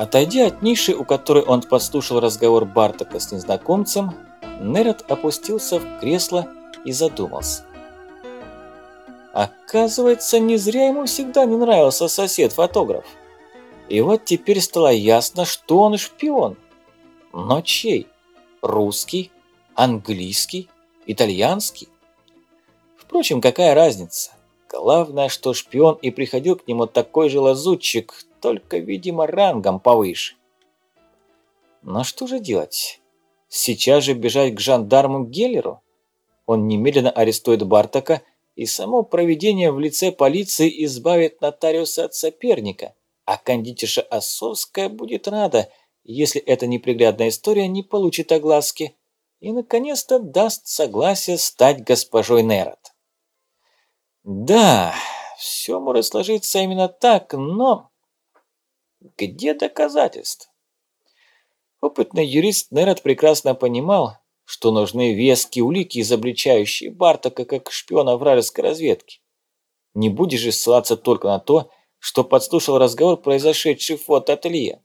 Отойдя от ниши, у которой он подслушал разговор Бартака с незнакомцем, Нерет опустился в кресло и задумался. Оказывается, не зря ему всегда не нравился сосед-фотограф. И вот теперь стало ясно, что он шпион. Но чей? Русский? Английский? Итальянский? Впрочем, какая разница? Главное, что шпион и приходил к нему такой же лазутчик, только, видимо, рангом повыше. Но что же делать? Сейчас же бежать к жандарму Геллеру? Он немедленно арестует Бартака, и само проведение в лице полиции избавит нотариуса от соперника, а кондитерша Осовская будет рада, если эта неприглядная история не получит огласки и, наконец-то, даст согласие стать госпожой Нерот. Да, все может сложиться именно так, но... Где доказательства? Опытный юрист Нерот прекрасно понимал, что нужны веские улики, изобличающие Бартака как шпиона вражеской разведки. Не будешь же ссылаться только на то, что подслушал разговор, произошедший в фотоателье.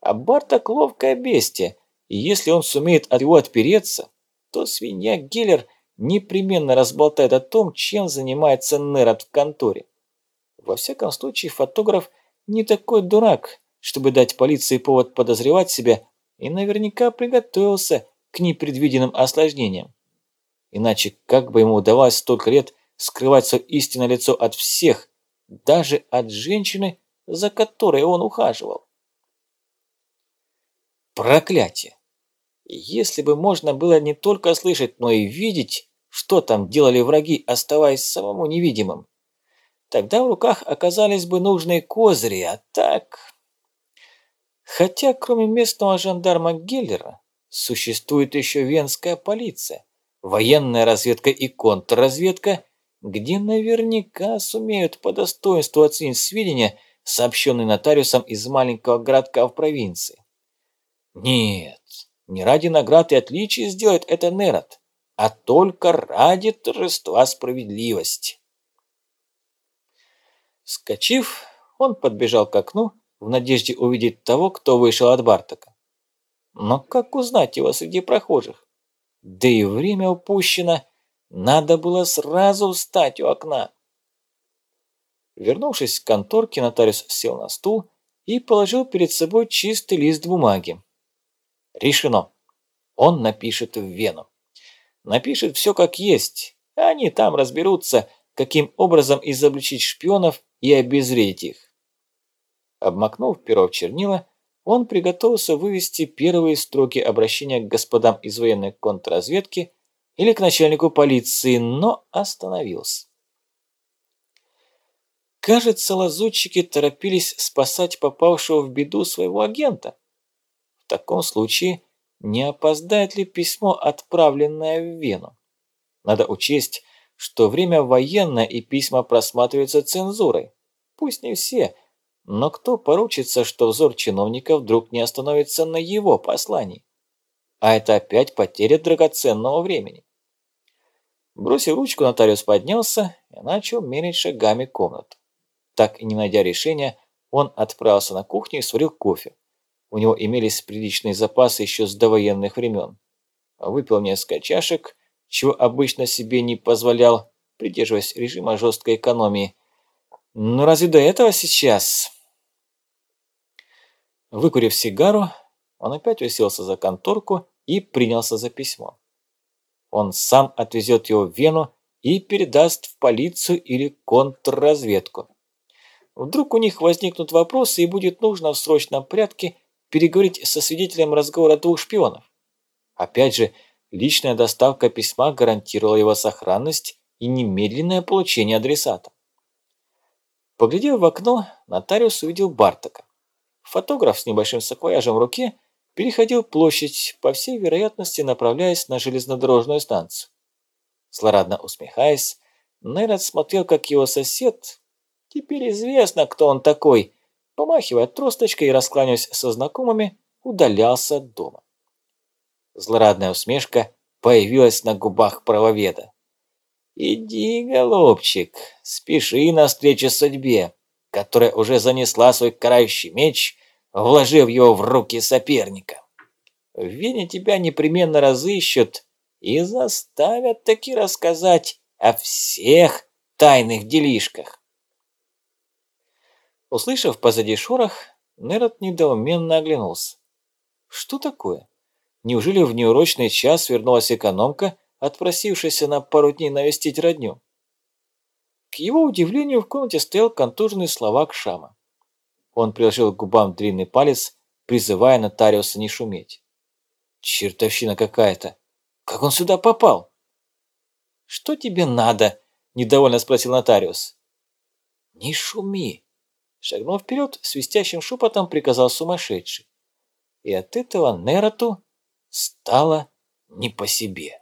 А Бартак ловкое бестие, и если он сумеет от его отпереться, то свинья Геллер – непременно разболтает о том, чем занимается Нерот в конторе. Во всяком случае, фотограф не такой дурак, чтобы дать полиции повод подозревать себя и наверняка приготовился к непредвиденным осложнениям. Иначе как бы ему удавалось столько лет скрывать свое истинное лицо от всех, даже от женщины, за которой он ухаживал? Проклятие! Если бы можно было не только слышать, но и видеть, что там делали враги, оставаясь самому невидимым? Тогда в руках оказались бы нужные козыри, а так... Хотя кроме местного жандарма Геллера существует еще венская полиция, военная разведка и контрразведка, где наверняка сумеют по достоинству оценить сведения, сообщенные нотариусом из маленького городка в провинции. Нет, не ради наград и отличий сделает это Нерот а только ради торжества справедливости. Скочив, он подбежал к окну в надежде увидеть того, кто вышел от Бартака. Но как узнать его среди прохожих? Да и время упущено, надо было сразу встать у окна. Вернувшись к конторке, нотариус сел на стул и положил перед собой чистый лист бумаги. Решено. Он напишет в Вену напишет все как есть, а они там разберутся, каким образом изобличить шпионов и обезвредить их. Обмакнув перо в чернила, он приготовился вывести первые строки обращения к господам из военной контрразведки или к начальнику полиции, но остановился. Кажется, лазутчики торопились спасать попавшего в беду своего агента. В таком случае не опоздает ли письмо, отправленное в Вену. Надо учесть, что время военное и письма просматриваются цензурой. Пусть не все, но кто поручится, что взор чиновника вдруг не остановится на его послании? А это опять потеря драгоценного времени. Бросив ручку, нотариус поднялся и начал мерить шагами комнату. Так и не найдя решения, он отправился на кухню и сварил кофе. У него имелись приличные запасы еще с довоенных времен. Выпил несколько чашек, чего обычно себе не позволял, придерживаясь режима жесткой экономии. Но разве до этого сейчас? Выкурив сигару, он опять уселся за конторку и принялся за письмо. Он сам отвезет его в Вену и передаст в полицию или контрразведку. Вдруг у них возникнут вопросы и будет нужно в срочном порядке переговорить со свидетелем разговора двух шпионов. Опять же, личная доставка письма гарантировала его сохранность и немедленное получение адресата. Поглядев в окно, нотариус увидел Бартака. Фотограф с небольшим саквояжем в руке переходил площадь, по всей вероятности направляясь на железнодорожную станцию. Злорадно усмехаясь, Нейрот смотрел, как его сосед, теперь известно, кто он такой, помахивая тросточкой и раскланяясь со знакомыми, удалялся от дома. Злорадная усмешка появилась на губах правоведа. «Иди, голубчик, спеши навстречу судьбе, которая уже занесла свой карающий меч вложив его в руки соперника. В Вене тебя непременно разыщут и заставят таки рассказать о всех тайных делишках. Услышав позади шорох, Нерот недоуменно оглянулся. Что такое? Неужели в неурочный час вернулась экономка, отпросившаяся на пару дней навестить родню? К его удивлению в комнате стоял контуженный словак Шама. Он приложил к губам длинный палец, призывая нотариуса не шуметь. Чертовщина какая-то. Как он сюда попал? Что тебе надо? Недовольно спросил нотариус. Не шуми. Шагнув вперед, свистящим шепотом приказал сумасшедший. И от этого Нероту стало не по себе.